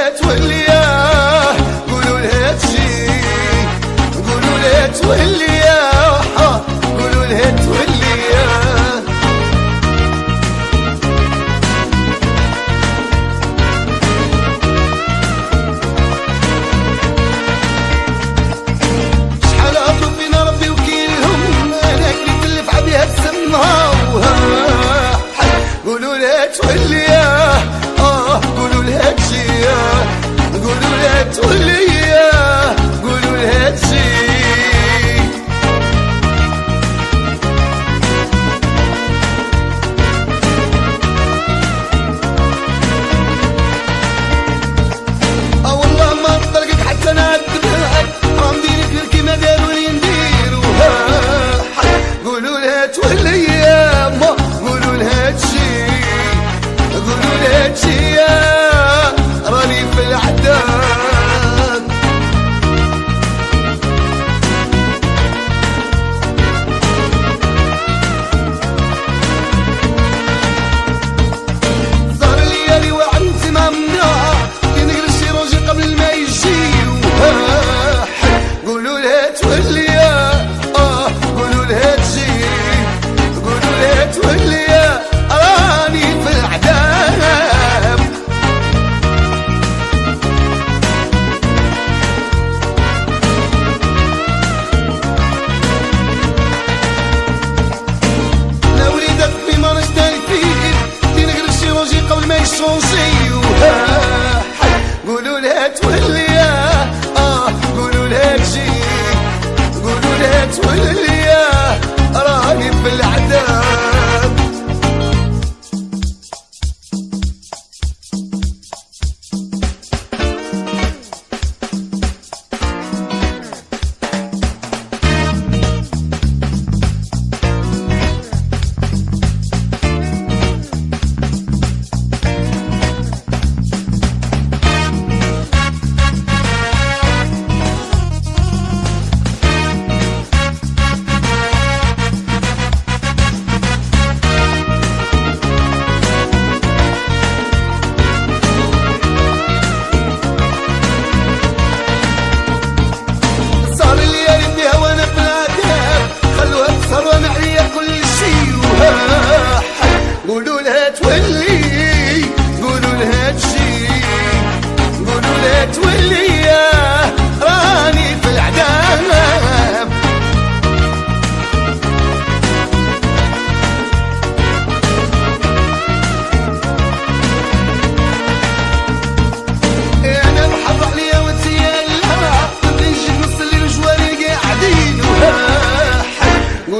البيت واليوم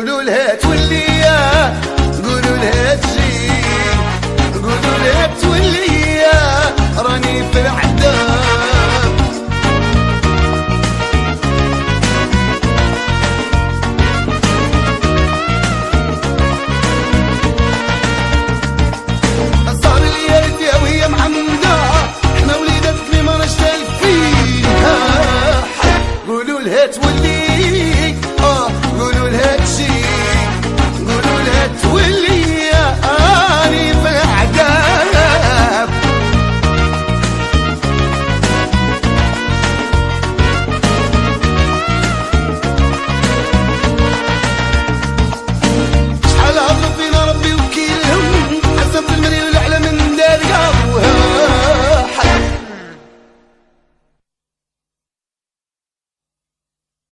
قولوا لها تولي قولوا لها تجي. قولوا لها تولي راني فرحان